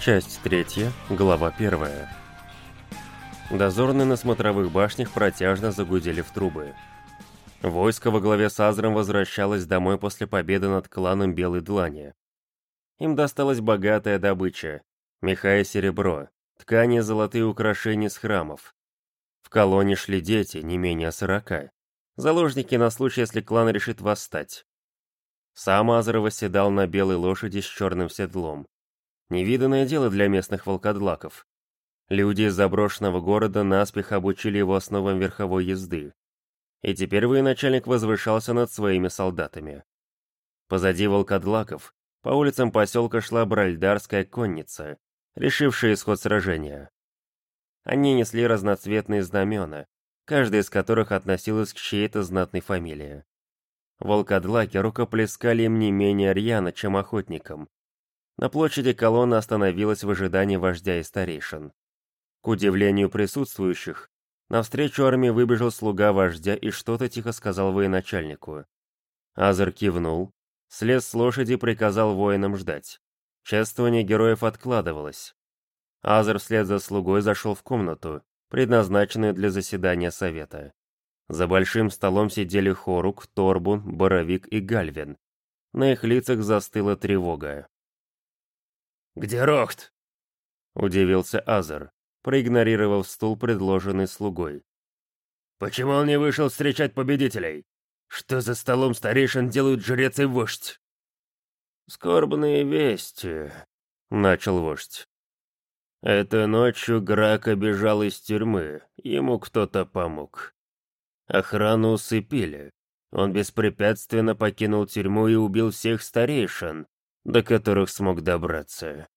Часть третья, глава первая. Дозорные на смотровых башнях протяжно загудели в трубы. Войско во главе с Азром возвращалось домой после победы над кланом Белой Длани. Им досталась богатая добыча – меха и серебро, ткани и золотые украшения с храмов. В колонне шли дети, не менее сорока. Заложники на случай, если клан решит восстать. Сам Азр восседал на белой лошади с черным седлом. Невиданное дело для местных волкодлаков. Люди из заброшенного города наспех обучили его основам верховой езды. И теперь военачальник возвышался над своими солдатами. Позади волкодлаков по улицам поселка шла бральдарская конница, решившая исход сражения. Они несли разноцветные знамена, каждый из которых относилась к чьей-то знатной фамилии. Волкодлаки рукоплескали им не менее рьяно, чем охотникам. На площади колонна остановилась в ожидании вождя и старейшин. К удивлению присутствующих, навстречу армии выбежал слуга вождя и что-то тихо сказал военачальнику. Азер кивнул, слез с лошади и приказал воинам ждать. Чествование героев откладывалось. Азер вслед за слугой зашел в комнату, предназначенную для заседания совета. За большим столом сидели Хорук, Торбун, Боровик и Гальвин. На их лицах застыла тревога. «Где Рохт?» — удивился Азер, проигнорировав стул, предложенный слугой. «Почему он не вышел встречать победителей? Что за столом старейшин делают жрец и вождь?» «Скорбные вести», — начал вождь. «Это ночью Грака бежал из тюрьмы, ему кто-то помог. Охрану усыпили. Он беспрепятственно покинул тюрьму и убил всех старейшин, до которых смог добраться.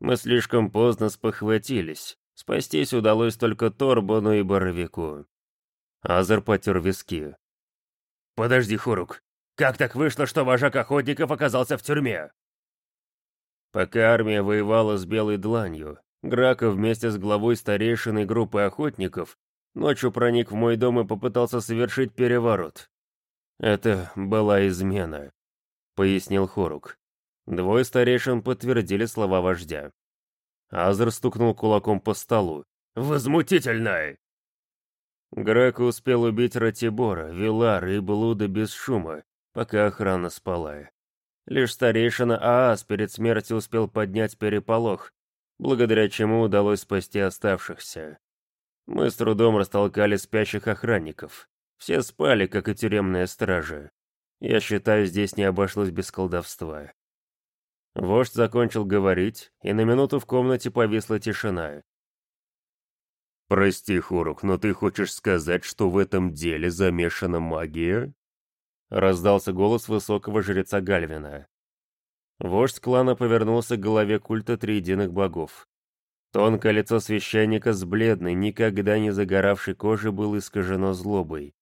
Мы слишком поздно спохватились. Спастись удалось только Торбону и Боровику. Азер потер виски. «Подожди, Хурук. Как так вышло, что вожак охотников оказался в тюрьме?» Пока армия воевала с Белой Дланью, Грака вместе с главой старейшины группы охотников Ночью проник в мой дом и попытался совершить переворот. Это была измена, пояснил Хорук. Двое старейшин подтвердили слова вождя. Азер стукнул кулаком по столу. «Возмутительно!» Грек успел убить Ратибора, Вилара и Блуда без шума, пока охрана спала. Лишь старейшина Аас перед смертью успел поднять переполох, благодаря чему удалось спасти оставшихся. Мы с трудом растолкали спящих охранников. Все спали, как и тюремная стража. Я считаю, здесь не обошлось без колдовства. Вождь закончил говорить, и на минуту в комнате повисла тишина. «Прости, Хорук, но ты хочешь сказать, что в этом деле замешана магия?» Раздался голос высокого жреца Гальвина. Вождь клана повернулся к голове культа триединых богов. Тонкое лицо священника с бледной, никогда не загоравшей кожей было искажено злобой.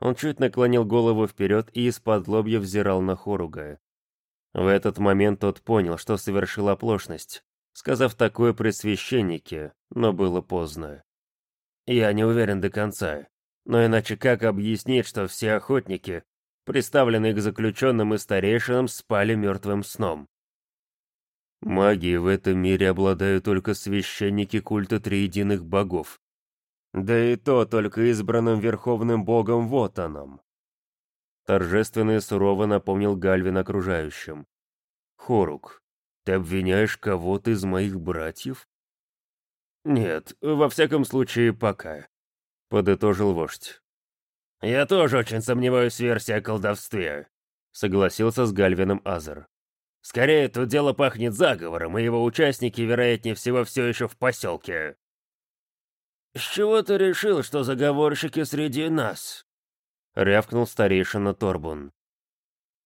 Он чуть наклонил голову вперед и из-под лобья взирал на Хоруга. В этот момент тот понял, что совершил оплошность, сказав такое при священнике, но было поздно. Я не уверен до конца, но иначе как объяснить, что все охотники, представленные к заключенным и старейшинам, спали мертвым сном? Магией в этом мире обладают только священники культа триединых богов. Да и то только избранным верховным богом Вотаном. Торжественно и сурово напомнил Гальвин окружающим. «Хорук, ты обвиняешь кого-то из моих братьев?» «Нет, во всяком случае, пока», — подытожил вождь. «Я тоже очень сомневаюсь в версии о колдовстве», — согласился с Гальвином Азер. Скорее, тут дело пахнет заговором, и его участники, вероятнее всего, все еще в поселке. «С чего ты решил, что заговорщики среди нас?» — рявкнул старейшина Торбун.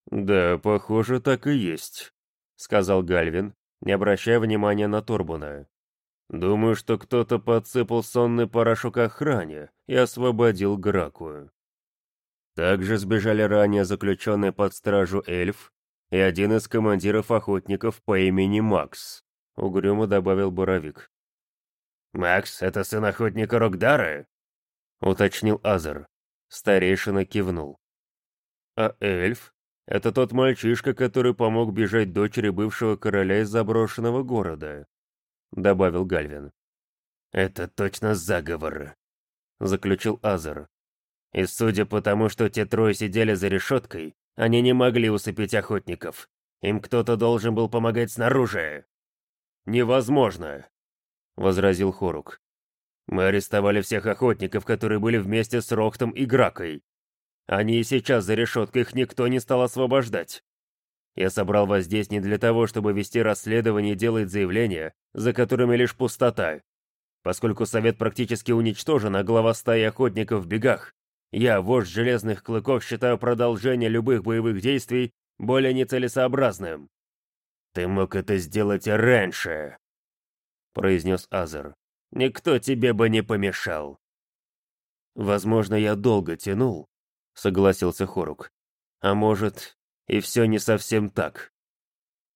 «Да, похоже, так и есть», — сказал Гальвин, не обращая внимания на Торбуна. «Думаю, что кто-то подсыпал сонный порошок охране и освободил Граку». Также сбежали ранее заключенный под стражу эльф и один из командиров охотников по имени Макс», — угрюмо добавил Боровик. «Макс — это сын охотника Рокдара?» — уточнил Азер. Старейшина кивнул. «А эльф?» Это тот мальчишка, который помог бежать дочери бывшего короля из заброшенного города», — добавил Гальвин. «Это точно заговор», — заключил Азер. «И судя по тому, что те трое сидели за решеткой, они не могли усыпить охотников. Им кто-то должен был помогать снаружи». «Невозможно», — возразил Хорук. «Мы арестовали всех охотников, которые были вместе с Рохтом и Гракой. Они и сейчас за решеткой, их никто не стал освобождать. Я собрал вас здесь не для того, чтобы вести расследование и делать заявления, за которыми лишь пустота. Поскольку совет практически уничтожен, а глава стаи охотников в бегах, я, вождь Железных Клыков, считаю продолжение любых боевых действий более нецелесообразным. «Ты мог это сделать раньше», — произнес Азер. «Никто тебе бы не помешал». «Возможно, я долго тянул», — согласился Хорук. «А может, и все не совсем так.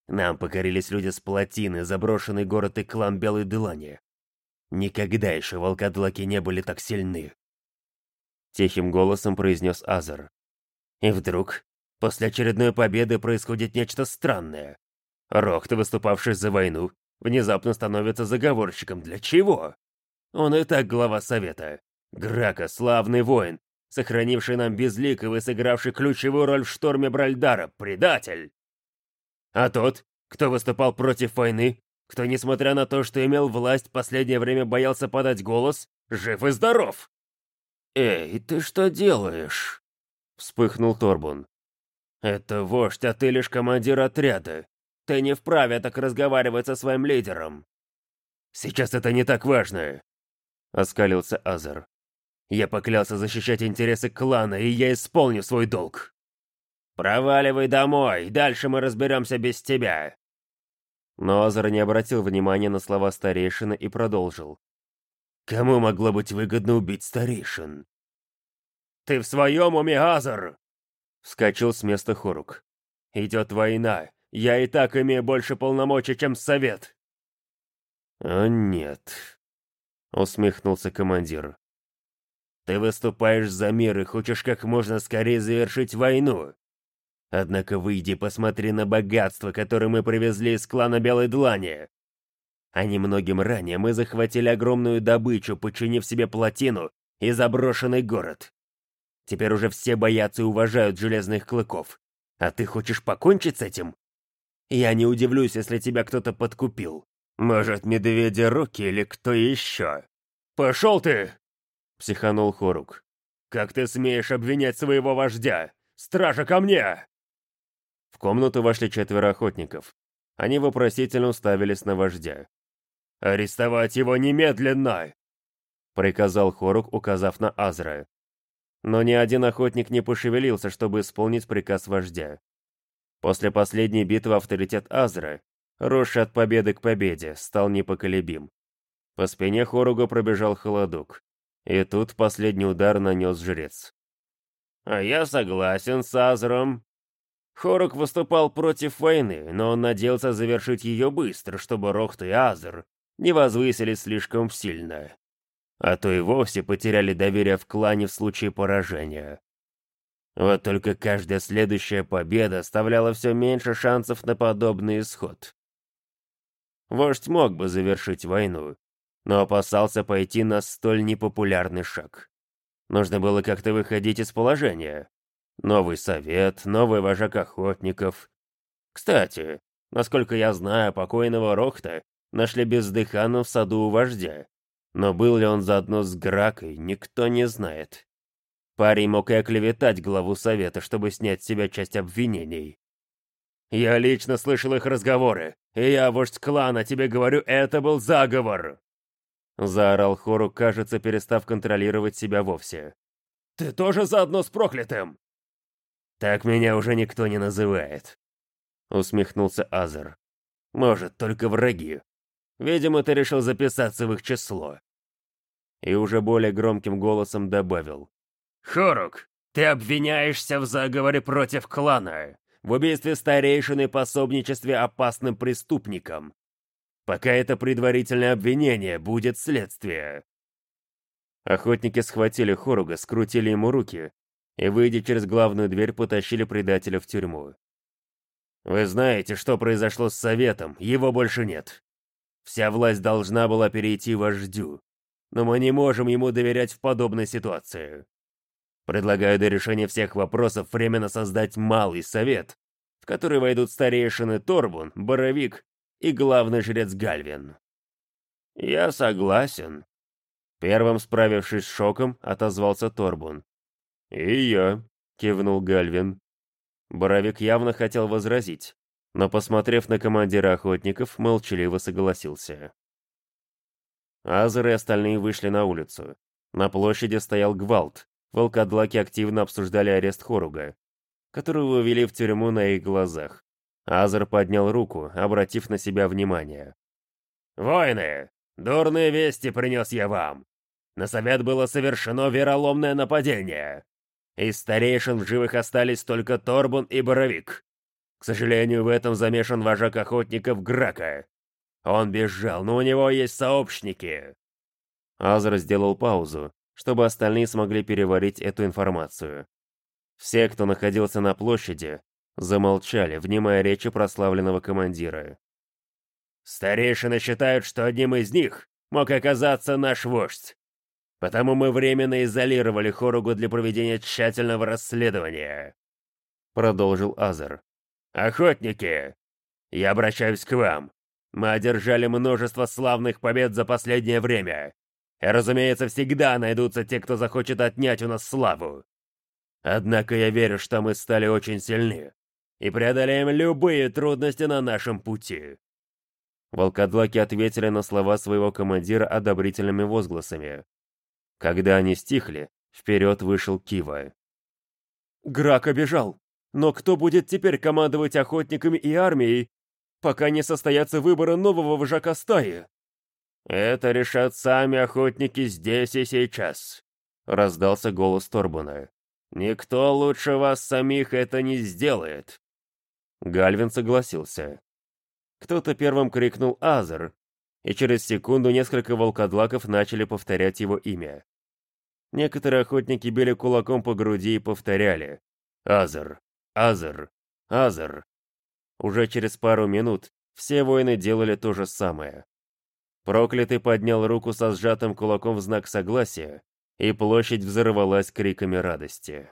Нам покорились люди с плотины, заброшенный город и клан Белой Делани. Никогда еще волкодлаки не были так сильны. Тихим голосом произнес Азар. И вдруг, после очередной победы происходит нечто странное. Рохт, выступавший за войну, внезапно становится заговорщиком. Для чего? Он и так глава совета. Грака — славный воин, сохранивший нам безликого и сыгравший ключевую роль в шторме Бральдара, предатель. А тот, кто выступал против войны, кто, несмотря на то, что имел власть, последнее время боялся подать голос, жив и здоров. «Эй, ты что делаешь?» — вспыхнул Торбун. «Это вождь, а ты лишь командир отряда. Ты не вправе так разговаривать со своим лидером». «Сейчас это не так важно», — оскалился Азер. Я поклялся защищать интересы клана, и я исполню свой долг. Проваливай домой, дальше мы разберемся без тебя. Но Азар не обратил внимания на слова старейшины и продолжил. Кому могло быть выгодно убить старейшин? Ты в своем уме, Азар? Вскочил с места Хорук. Идет война. Я и так имею больше полномочий, чем совет. О нет. Усмехнулся командир. Ты выступаешь за мир и хочешь как можно скорее завершить войну. Однако выйди посмотри на богатство, которое мы привезли из клана Белой Длани. А немногим ранее мы захватили огромную добычу, подчинив себе плотину и заброшенный город. Теперь уже все боятся и уважают железных клыков. А ты хочешь покончить с этим? Я не удивлюсь, если тебя кто-то подкупил. Может, медведи руки или кто еще? Пошел ты! — психанул Хорук. «Как ты смеешь обвинять своего вождя? Стража ко мне!» В комнату вошли четверо охотников. Они вопросительно уставились на вождя. «Арестовать его немедленно!» — приказал Хорук, указав на Азра. Но ни один охотник не пошевелился, чтобы исполнить приказ вождя. После последней битвы авторитет Азра, росший от победы к победе, стал непоколебим. По спине Хоруга пробежал холодок. И тут последний удар нанес жрец. «А я согласен с Азром». Хорок выступал против войны, но он надеялся завершить ее быстро, чтобы Рохт и Азр не возвысились слишком сильно. А то и вовсе потеряли доверие в клане в случае поражения. Вот только каждая следующая победа оставляла все меньше шансов на подобный исход. Вождь мог бы завершить войну, но опасался пойти на столь непопулярный шаг. Нужно было как-то выходить из положения. Новый совет, новый вожак охотников. Кстати, насколько я знаю, покойного Рохта нашли бездыханным в саду у вождя. Но был ли он заодно с Гракой, никто не знает. Парень мог и оклеветать главу совета, чтобы снять с себя часть обвинений. Я лично слышал их разговоры, и я, вождь клана, тебе говорю, это был заговор. Заорал Хору, кажется, перестав контролировать себя вовсе. «Ты тоже заодно с проклятым?» «Так меня уже никто не называет», — усмехнулся Азер. «Может, только враги. Видимо, ты решил записаться в их число». И уже более громким голосом добавил. «Хорук, ты обвиняешься в заговоре против клана, в убийстве старейшины и пособничестве опасным преступникам, Пока это предварительное обвинение, будет следствие. Охотники схватили Хоруга, скрутили ему руки и, выйдя через главную дверь, потащили предателя в тюрьму. «Вы знаете, что произошло с Советом, его больше нет. Вся власть должна была перейти вождю, но мы не можем ему доверять в подобной ситуации. Предлагаю до решения всех вопросов временно создать малый совет, в который войдут старейшины Торбун, Боровик и главный жрец Гальвин. Я согласен. Первым справившись с шоком, отозвался Торбун. И я, кивнул Гальвин. Боровик явно хотел возразить, но, посмотрев на командира охотников, молчаливо согласился. Азер и остальные вышли на улицу. На площади стоял гвалт. Волкодлаки активно обсуждали арест Хоруга, которого ввели в тюрьму на их глазах. Азер поднял руку, обратив на себя внимание. «Воины, дурные вести принес я вам. На совет было совершено вероломное нападение. Из старейшин в живых остались только Торбун и Боровик. К сожалению, в этом замешан вожак охотников Грака. Он бежал, но у него есть сообщники. Азер сделал паузу, чтобы остальные смогли переварить эту информацию. Все, кто находился на площади, замолчали, внимая речи прославленного командира. «Старейшины считают, что одним из них мог оказаться наш вождь. Потому мы временно изолировали Хоругу для проведения тщательного расследования», — продолжил Азер. «Охотники, я обращаюсь к вам. Мы одержали множество славных побед за последнее время. Разумеется, всегда найдутся те, кто захочет отнять у нас славу. Однако я верю, что мы стали очень сильны и преодолеем любые трудности на нашем пути». Волкодлаки ответили на слова своего командира одобрительными возгласами. Когда они стихли, вперед вышел Кива. «Грак обежал. Но кто будет теперь командовать охотниками и армией, пока не состоятся выборы нового вожака стаи?» «Это решат сами охотники здесь и сейчас», — раздался голос Торбуна. «Никто лучше вас самих это не сделает». Гальвин согласился. Кто-то первым крикнул «Азер», и через секунду несколько волкодлаков начали повторять его имя. Некоторые охотники били кулаком по груди и повторяли «Азер! Азер! Азер!». Уже через пару минут все воины делали то же самое. Проклятый поднял руку со сжатым кулаком в знак согласия, и площадь взорвалась криками радости.